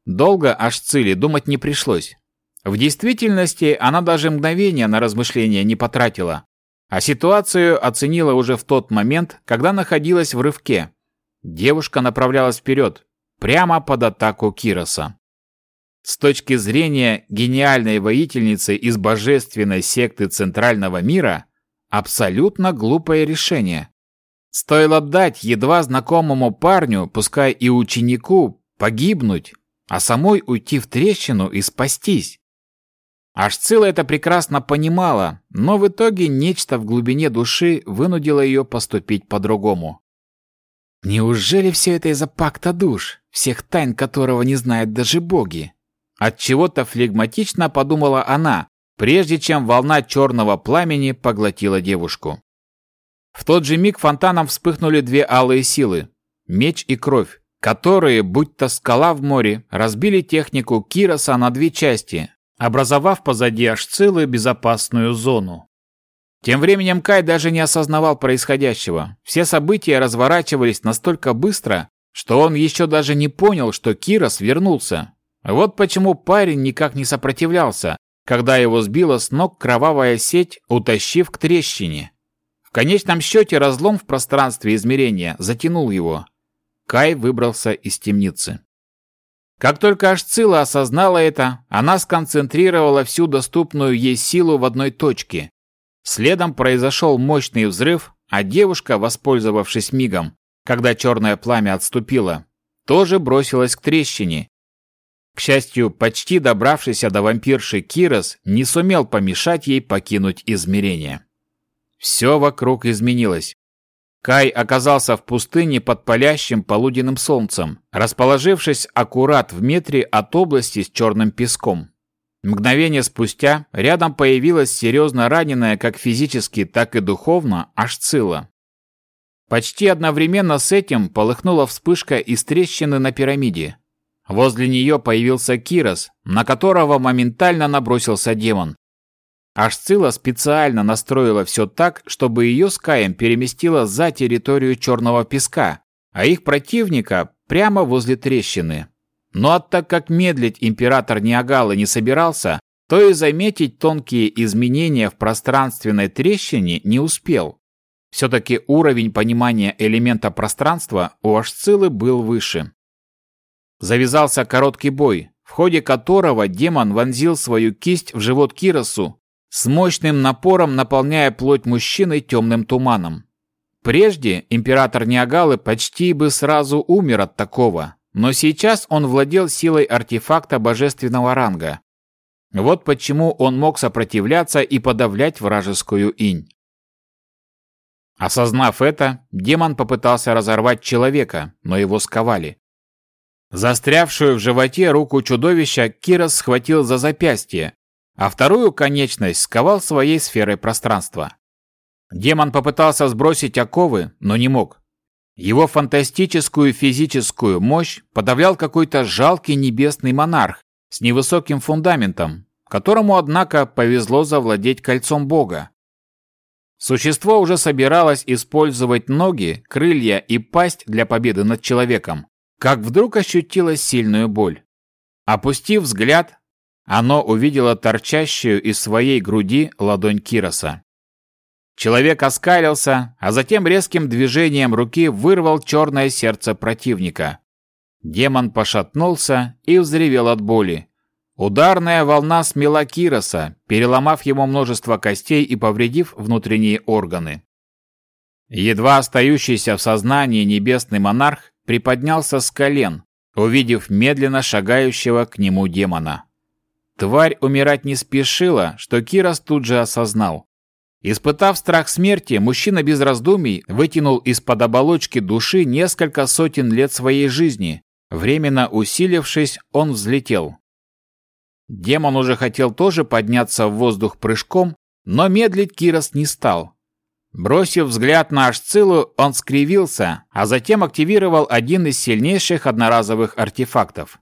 Долго аж цели думать не пришлось. В действительности она даже мгновения на размышления не потратила, а ситуацию оценила уже в тот момент, когда находилась в рывке. Девушка направлялась вперед, прямо под атаку Кироса. С точки зрения гениальной воительницы из божественной секты Центрального мира, абсолютно глупое решение. Стоило дать едва знакомому парню, пускай и ученику, погибнуть, а самой уйти в трещину и спастись. Ашцила это прекрасно понимала, но в итоге нечто в глубине души вынудило ее поступить по-другому. Неужели все это из-за пакта душ, всех тайн которого не знают даже боги? От чего-то флегматично подумала она, прежде чем волна черного пламени поглотила девушку. В тот же миг фонтаном вспыхнули две алые силы – меч и кровь, которые, будь то скала в море, разбили технику Кироса на две части, образовав позади Ашцилы безопасную зону. Тем временем Кай даже не осознавал происходящего. Все события разворачивались настолько быстро, что он еще даже не понял, что Кирос вернулся. Вот почему парень никак не сопротивлялся, когда его сбила с ног кровавая сеть, утащив к трещине. В конечном счете разлом в пространстве измерения затянул его. Кай выбрался из темницы. Как только Ашцила осознала это, она сконцентрировала всю доступную ей силу в одной точке. Следом произошел мощный взрыв, а девушка, воспользовавшись мигом, когда черное пламя отступило, тоже бросилась к трещине. К счастью, почти добравшийся до вампирши Кирос не сумел помешать ей покинуть измерение. Все вокруг изменилось. Кай оказался в пустыне под палящим полуденным солнцем, расположившись аккурат в метре от области с черным песком. Мгновение спустя рядом появилась серьезно раненая как физически, так и духовно Ашцила. Почти одновременно с этим полыхнула вспышка из трещины на пирамиде. Возле нее появился Кирос, на которого моментально набросился демон. Ашцила специально настроила все так, чтобы ее с Каем переместила за территорию Черного Песка, а их противника прямо возле трещины. Но а так как медлить император Ниагалы не собирался, то и заметить тонкие изменения в пространственной трещине не успел. Все-таки уровень понимания элемента пространства у Ашцилы был выше. Завязался короткий бой, в ходе которого демон вонзил свою кисть в живот Киросу, с мощным напором наполняя плоть мужчины темным туманом. Прежде император Ниагалы почти бы сразу умер от такого, но сейчас он владел силой артефакта божественного ранга. Вот почему он мог сопротивляться и подавлять вражескую инь. Осознав это, демон попытался разорвать человека, но его сковали. Застрявшую в животе руку чудовища Кирос схватил за запястье, а вторую конечность сковал своей сферой пространства. Демон попытался сбросить оковы, но не мог. Его фантастическую физическую мощь подавлял какой-то жалкий небесный монарх с невысоким фундаментом, которому, однако, повезло завладеть кольцом Бога. Существо уже собиралось использовать ноги, крылья и пасть для победы над человеком, как вдруг ощутило сильную боль. Опустив взгляд, оно увидело торчащую из своей груди ладонь Кироса. Человек оскалился, а затем резким движением руки вырвал черное сердце противника. Демон пошатнулся и взревел от боли. Ударная волна смела Кироса, переломав ему множество костей и повредив внутренние органы. Едва остающийся в сознании небесный монарх приподнялся с колен, увидев медленно шагающего к нему демона. Тварь умирать не спешила, что Кирос тут же осознал. Испытав страх смерти, мужчина без раздумий вытянул из-под оболочки души несколько сотен лет своей жизни. Временно усилившись, он взлетел. Демон уже хотел тоже подняться в воздух прыжком, но медлить Кирос не стал. Бросив взгляд на Ашцилу, он скривился, а затем активировал один из сильнейших одноразовых артефактов.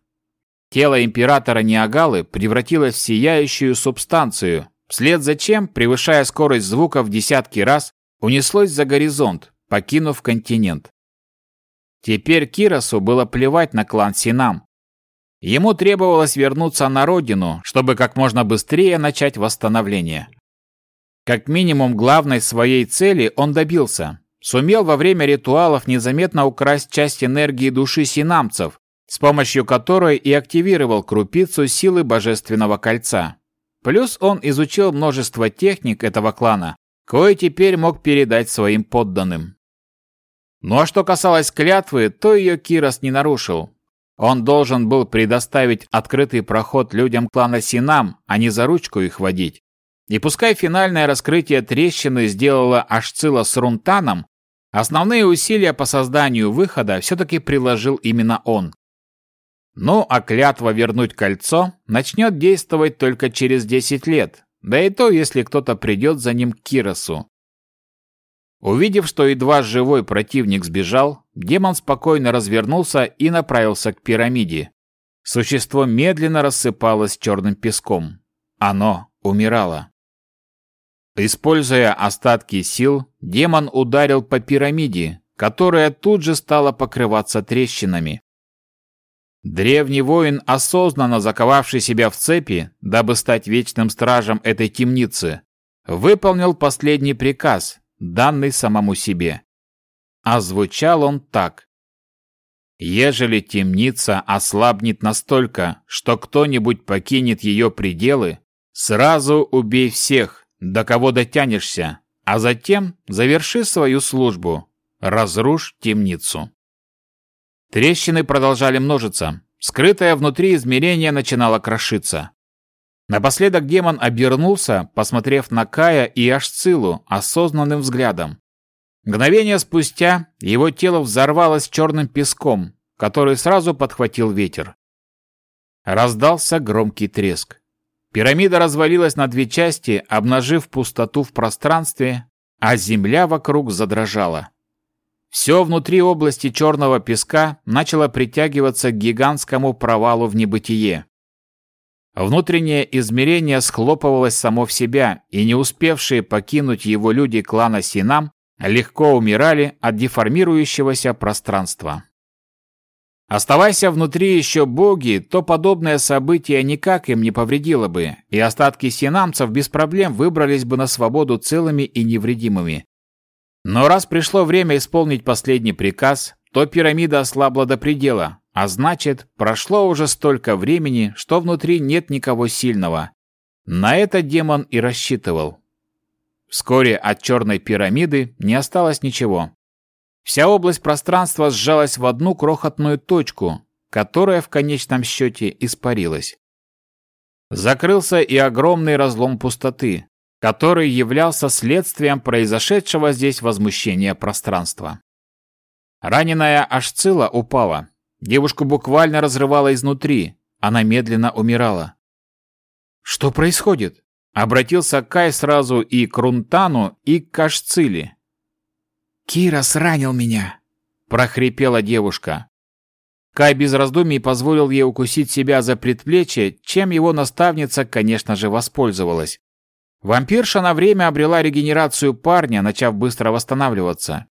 Тело императора Ниагалы превратилось в сияющую субстанцию, вслед за чем, превышая скорость звука в десятки раз, унеслось за горизонт, покинув континент. Теперь Киросу было плевать на клан Синам. Ему требовалось вернуться на родину, чтобы как можно быстрее начать восстановление. Как минимум главной своей цели он добился. Сумел во время ритуалов незаметно украсть часть энергии души синамцев, с помощью которой и активировал крупицу силы Божественного Кольца. Плюс он изучил множество техник этого клана, кое теперь мог передать своим подданным. Ну а что касалось клятвы, то ее Кирос не нарушил. Он должен был предоставить открытый проход людям клана Синам, а не за ручку их водить. И пускай финальное раскрытие трещины сделала Ашцила с Рунтаном, основные усилия по созданию выхода все-таки приложил именно он. Ну, а клятва вернуть кольцо начнет действовать только через 10 лет, да и то, если кто-то придет за ним к Киросу. Увидев, что едва живой противник сбежал, демон спокойно развернулся и направился к пирамиде. Существо медленно рассыпалось черным песком. Оно умирало. Используя остатки сил, демон ударил по пирамиде, которая тут же стала покрываться трещинами. Древний воин, осознанно заковавший себя в цепи, дабы стать вечным стражем этой темницы, выполнил последний приказ, данный самому себе. А звучал он так. «Ежели темница ослабнет настолько, что кто-нибудь покинет ее пределы, сразу убей всех, до кого дотянешься, а затем заверши свою службу, разрушь темницу». Трещины продолжали множиться. Скрытое внутри измерение начинало крошиться. Напоследок демон обернулся, посмотрев на Кая и Ашцилу осознанным взглядом. Мгновение спустя его тело взорвалось черным песком, который сразу подхватил ветер. Раздался громкий треск. Пирамида развалилась на две части, обнажив пустоту в пространстве, а земля вокруг задрожала. Все внутри области черного песка начало притягиваться к гигантскому провалу в небытие. Внутреннее измерение схлопывалось само в себя, и не успевшие покинуть его люди клана Синам легко умирали от деформирующегося пространства. Оставайся внутри еще боги, то подобное событие никак им не повредило бы, и остатки синамцев без проблем выбрались бы на свободу целыми и невредимыми. Но раз пришло время исполнить последний приказ, то пирамида ослабла до предела, а значит, прошло уже столько времени, что внутри нет никого сильного. На это демон и рассчитывал. Вскоре от черной пирамиды не осталось ничего. Вся область пространства сжалась в одну крохотную точку, которая в конечном счете испарилась. Закрылся и огромный разлом пустоты, который являлся следствием произошедшего здесь возмущения пространства. Раненая Ашцила упала. Девушку буквально разрывала изнутри. Она медленно умирала. «Что происходит?» Обратился Кай сразу и к Рунтану, и к Ашциле. «Кирос ранил меня!» – прохрипела девушка. Кай без раздумий позволил ей укусить себя за предплечье, чем его наставница, конечно же, воспользовалась. Вампирша на время обрела регенерацию парня, начав быстро восстанавливаться.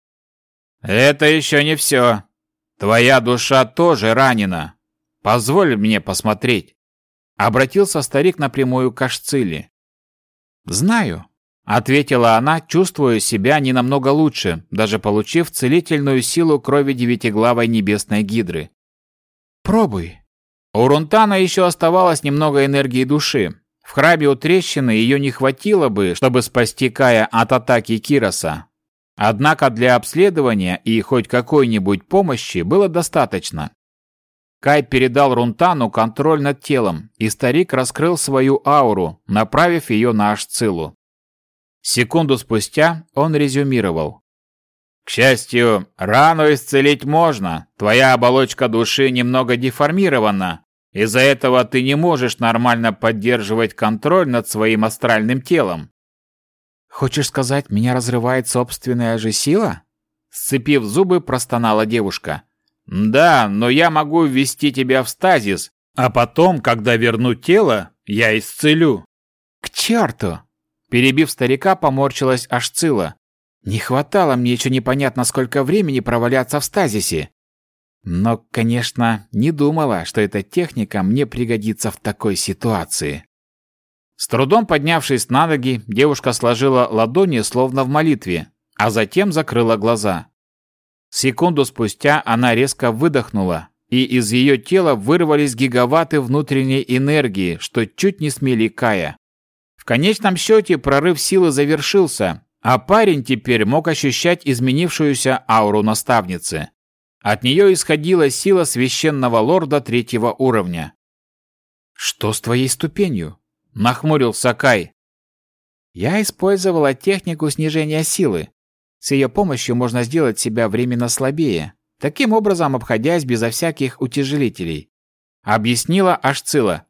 «Это еще не все. Твоя душа тоже ранена. Позволь мне посмотреть». Обратился старик напрямую к Ашциле. «Знаю», — ответила она, чувствуя себя не намного лучше, даже получив целительную силу крови девятиглавой небесной гидры. «Пробуй». У Рунтана еще оставалось немного энергии души, в храбе у трещины ее не хватило бы, чтобы спасти Кая от атаки Кироса. Однако для обследования и хоть какой-нибудь помощи было достаточно. Кай передал Рунтану контроль над телом, и старик раскрыл свою ауру, направив ее на Ашцилу. Секунду спустя он резюмировал. «К счастью, рану исцелить можно. Твоя оболочка души немного деформирована, из-за этого ты не можешь нормально поддерживать контроль над своим астральным телом. Хочешь сказать, меня разрывает собственная же сила? Сцепив зубы, простонала девушка. Да, но я могу ввести тебя в стазис, а потом, когда верну тело, я исцелю. К черту! Перебив старика, поморщилась Ашцила. Не хватало мне еще непонятно сколько времени проваляться в стазисе. Но, конечно, не думала, что эта техника мне пригодится в такой ситуации. С трудом поднявшись на ноги, девушка сложила ладони словно в молитве, а затем закрыла глаза. Секунду спустя она резко выдохнула, и из ее тела вырвались гигаватты внутренней энергии, что чуть не смели Кая. В конечном счете прорыв силы завершился, а парень теперь мог ощущать изменившуюся ауру наставницы. От нее исходила сила священного лорда третьего уровня. «Что с твоей ступенью?» – нахмурился Кай. «Я использовала технику снижения силы. С ее помощью можно сделать себя временно слабее, таким образом обходясь безо всяких утяжелителей. Объяснила Ашцила.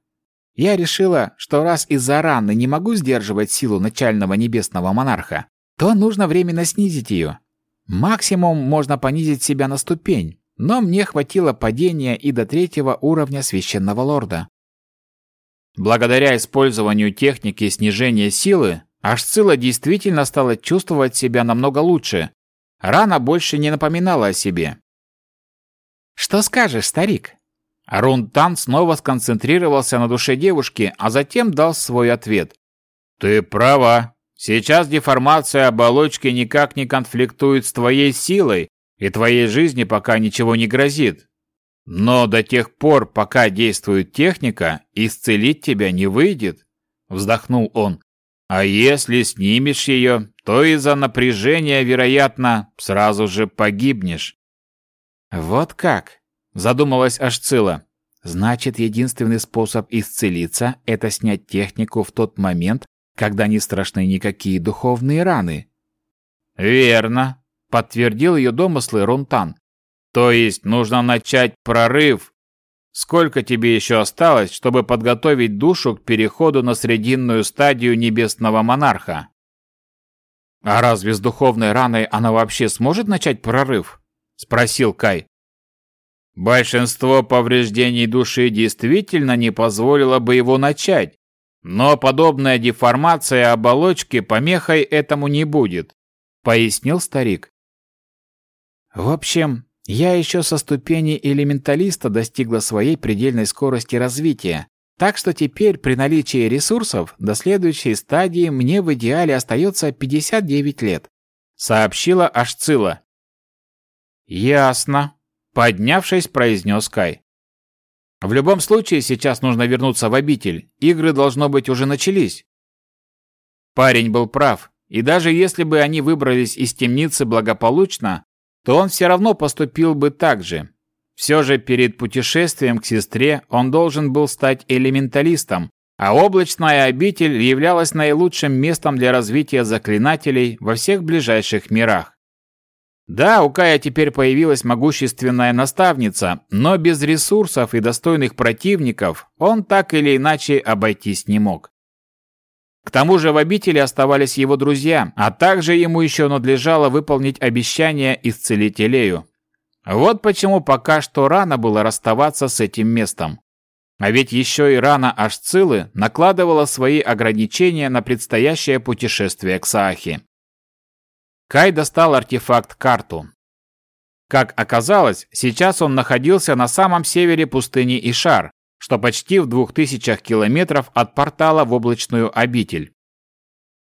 Я решила, что раз из-за раны не могу сдерживать силу начального небесного монарха, то нужно временно снизить ее. Максимум можно понизить себя на ступень, но мне хватило падения и до третьего уровня священного лорда. Благодаря использованию техники снижения силы, Ашцила действительно стала чувствовать себя намного лучше. Рана больше не напоминала о себе. «Что скажешь, старик?» Арун Тан снова сконцентрировался на душе девушки, а затем дал свой ответ. «Ты права. Сейчас деформация оболочки никак не конфликтует с твоей силой, и твоей жизни пока ничего не грозит. Но до тех пор, пока действует техника, исцелить тебя не выйдет», — вздохнул он. «А если снимешь ее, то из-за напряжения, вероятно, сразу же погибнешь». «Вот как?» – задумалась Ашцила. «Значит, единственный способ исцелиться – это снять технику в тот момент, когда не страшны никакие духовные раны». «Верно», – подтвердил ее домыслы Рунтан. «То есть нужно начать прорыв. Сколько тебе еще осталось, чтобы подготовить душу к переходу на срединную стадию небесного монарха?» «А разве с духовной раной она вообще сможет начать прорыв?» — спросил Кай. Большинство повреждений души действительно не позволило бы его начать, но подобная деформация оболочки помехой этому не будет, пояснил старик. В общем, я еще со ступени элементалиста достигла своей предельной скорости развития, так что теперь при наличии ресурсов до следующей стадии мне в идеале остается 59 лет, сообщила Ашцила. «Ясно», — поднявшись, произнес Кай. «В любом случае, сейчас нужно вернуться в обитель. Игры, должно быть, уже начались». Парень был прав, и даже если бы они выбрались из темницы благополучно, то он все равно поступил бы так же. Все же перед путешествием к сестре он должен был стать элементалистом, а облачная обитель являлась наилучшим местом для развития заклинателей во всех ближайших мирах. Да, у Кая теперь появилась могущественная наставница, но без ресурсов и достойных противников он так или иначе обойтись не мог. К тому же в обители оставались его друзья, а также ему еще надлежало выполнить обещание исцелить Элею. Вот почему пока что рано было расставаться с этим местом. А ведь еще и рана Ашцилы накладывала свои ограничения на предстоящее путешествие к Саахе. Кай достал артефакт-карту. Как оказалось, сейчас он находился на самом севере пустыни Ишар, что почти в двух тысячах километров от портала в облачную обитель.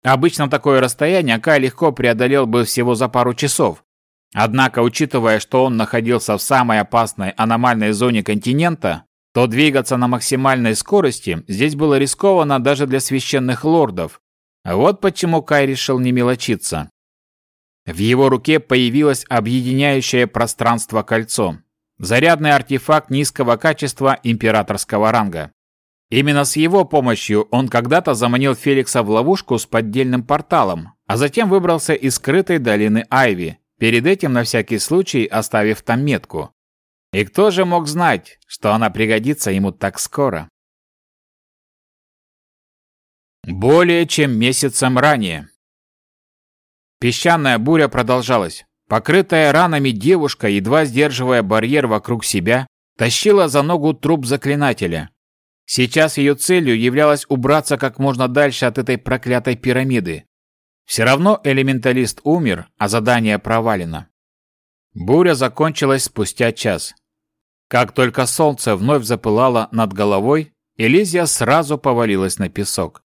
Обычно такое расстояние Кай легко преодолел бы всего за пару часов. Однако, учитывая, что он находился в самой опасной аномальной зоне континента, то двигаться на максимальной скорости здесь было рискованно даже для священных лордов. Вот почему Кай решил не мелочиться. В его руке появилось объединяющее пространство кольцо. Зарядный артефакт низкого качества императорского ранга. Именно с его помощью он когда-то заманил Феликса в ловушку с поддельным порталом, а затем выбрался из скрытой долины Айви, перед этим на всякий случай оставив там метку. И кто же мог знать, что она пригодится ему так скоро? Более чем месяцем ранее. Песчаная буря продолжалась. Покрытая ранами девушка, едва сдерживая барьер вокруг себя, тащила за ногу труп заклинателя. Сейчас ее целью являлось убраться как можно дальше от этой проклятой пирамиды. Все равно элементалист умер, а задание провалено. Буря закончилась спустя час. Как только солнце вновь запылало над головой, Элизия сразу повалилась на песок.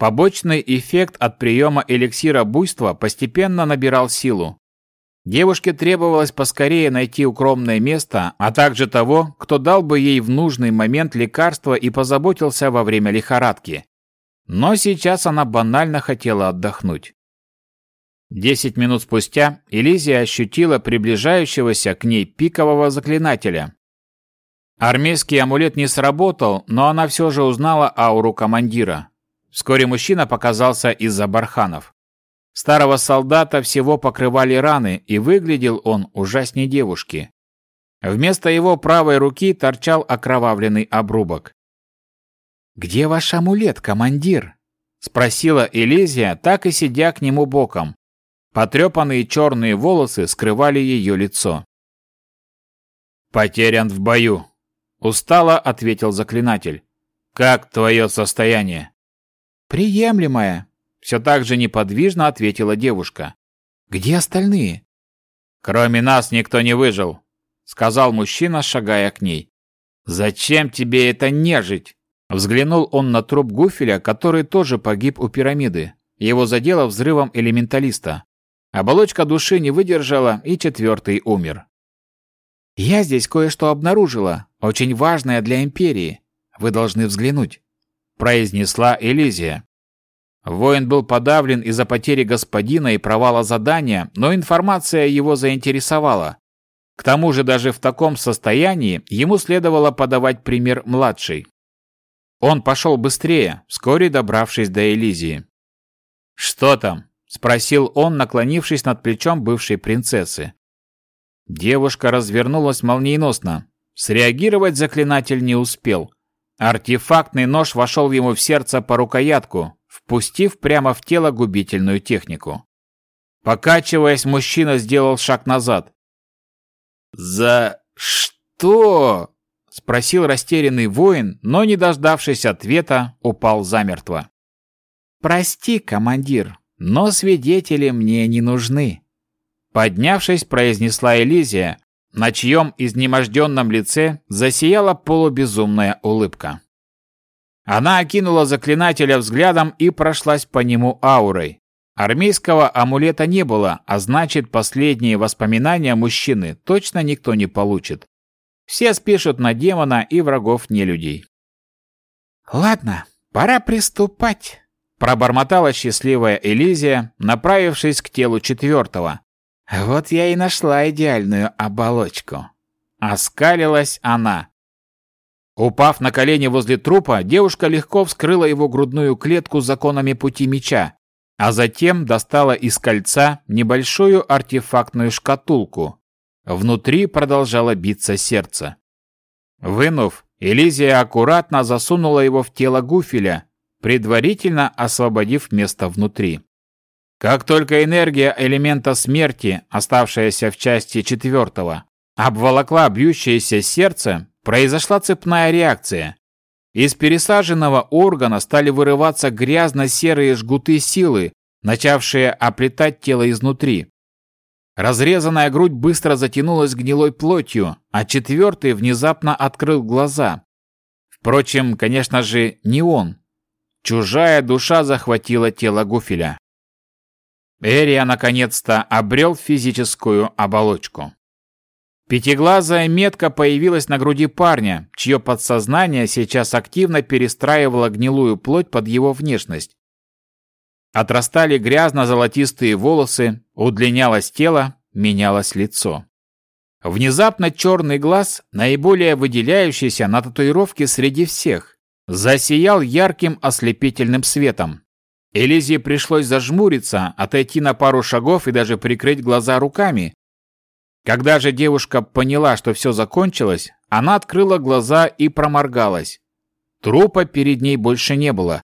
Побочный эффект от приема эликсира буйства постепенно набирал силу. Девушке требовалось поскорее найти укромное место, а также того, кто дал бы ей в нужный момент лекарство и позаботился во время лихорадки. Но сейчас она банально хотела отдохнуть. Десять минут спустя Элизия ощутила приближающегося к ней пикового заклинателя. Армейский амулет не сработал, но она все же узнала ауру командира. Вскоре мужчина показался из-за барханов. Старого солдата всего покрывали раны, и выглядел он ужаснее девушки. Вместо его правой руки торчал окровавленный обрубок. «Где ваш амулет, командир?» — спросила Элизия, так и сидя к нему боком. Потрепанные черные волосы скрывали ее лицо. «Потерян в бою», — устало ответил заклинатель. «Как твое состояние?» «Приемлемое», — все так же неподвижно ответила девушка. «Где остальные?» «Кроме нас никто не выжил», — сказал мужчина, шагая к ней. «Зачем тебе это нежить?» Взглянул он на труп Гуфеля, который тоже погиб у пирамиды. Его задело взрывом элементалиста. Оболочка души не выдержала, и четвертый умер. «Я здесь кое-что обнаружила, очень важное для Империи. Вы должны взглянуть», — произнесла Элизия. Воин был подавлен из-за потери господина и провала задания, но информация его заинтересовала. К тому же даже в таком состоянии ему следовало подавать пример младший. Он пошел быстрее, вскоре добравшись до Элизии. «Что там?» Спросил он, наклонившись над плечом бывшей принцессы. Девушка развернулась молниеносно. Среагировать заклинатель не успел. Артефактный нож вошел ему в сердце по рукоятку, впустив прямо в тело губительную технику. Покачиваясь, мужчина сделал шаг назад. «За что?» — спросил растерянный воин, но, не дождавшись ответа, упал замертво. «Прости, командир, но свидетели мне не нужны. Поднявшись, произнесла Элизия, на чьем изнеможденном лице засияла полубезумная улыбка. Она окинула заклинателя взглядом и прошлась по нему аурой. Армейского амулета не было, а значит, последние воспоминания мужчины точно никто не получит. Все спешат на демона и врагов нелюдей. «Ладно, пора приступать», Пробормотала счастливая Элизия, направившись к телу четвертого. Вот я и нашла идеальную оболочку. Оскалилась она. Упав на колени возле трупа, девушка легко вскрыла его грудную клетку законами пути меча, а затем достала из кольца небольшую артефактную шкатулку. Внутри продолжало биться сердце. Вынув, Элизия аккуратно засунула его в тело Гуфеля, предварительно освободив место внутри. Как только энергия элемента смерти, оставшаяся в части четвертого, обволокла бьющееся сердце, произошла цепная реакция. Из пересаженного органа стали вырываться грязно-серые жгуты силы, начавшие оплетать тело изнутри. Разрезанная грудь быстро затянулась гнилой плотью, а четвертый внезапно открыл глаза. Впрочем, конечно же, не он. Чужая душа захватила тело Гуфеля. Эрия наконец-то обрел физическую оболочку. Пятиглазая метка появилась на груди парня, чье подсознание сейчас активно перестраивало гнилую плоть под его внешность. Отрастали грязно-золотистые волосы, удлинялось тело, менялось лицо. Внезапно черный глаз, наиболее выделяющийся на татуировке среди всех, засиял ярким ослепительным светом. Элизии пришлось зажмуриться, отойти на пару шагов и даже прикрыть глаза руками. Когда же девушка поняла, что все закончилось, она открыла глаза и проморгалась. Трупа перед ней больше не было.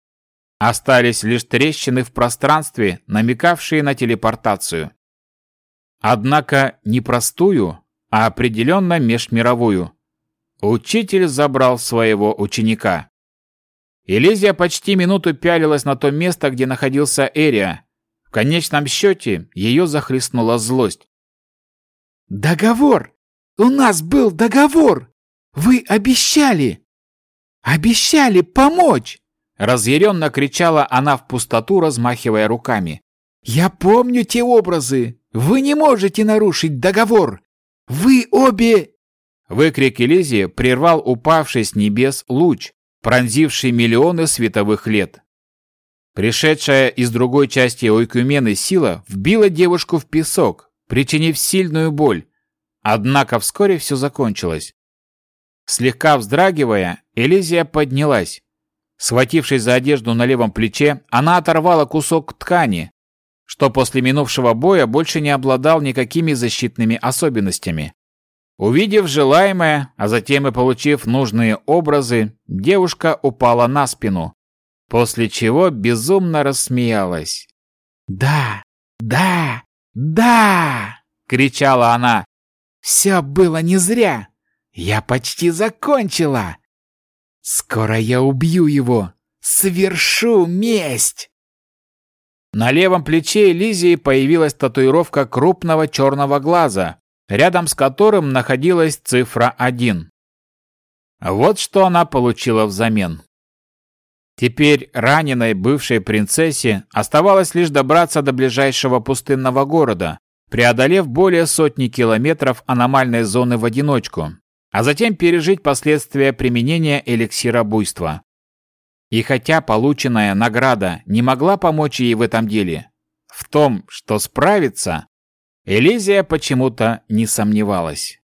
Остались лишь трещины в пространстве, намекавшие на телепортацию. Однако не простую, а определенно межмировую. Учитель забрал своего ученика. Элизия почти минуту пялилась на то место, где находился Эрия. В конечном счете ее захлестнула злость. «Договор! У нас был договор!» Вы обещали! Обещали помочь!» Разъяренно кричала она в пустоту, размахивая руками. «Я помню те образы! Вы не можете нарушить договор! Вы обе...» Выкрик Элизии прервал упавший с небес луч, пронзивший миллионы световых лет. Пришедшая из другой части Ойкумены сила вбила девушку в песок, причинив сильную боль. Однако вскоре все закончилось. Слегка вздрагивая, Элизия поднялась. Схватившись за одежду на левом плече, она оторвала кусок ткани, что после минувшего боя больше не обладал никакими защитными особенностями. Увидев желаемое, а затем и получив нужные образы, девушка упала на спину, после чего безумно рассмеялась. «Да, да, да!» — кричала она. «Все было не зря! Я почти закончила! Скоро я убью его! Совершу месть!» На левом плече Элизии появилась татуировка крупного черного глаза, рядом с которым находилась цифра 1. Вот что она получила взамен. Теперь раненой бывшей принцессе оставалось лишь добраться до ближайшего пустынного города, преодолев более сотни километров аномальной зоны в одиночку, а затем пережить последствия применения эликсира буйства. И хотя полученная награда не могла помочь ей в этом деле, в том, что справится, Элизия почему-то не сомневалась.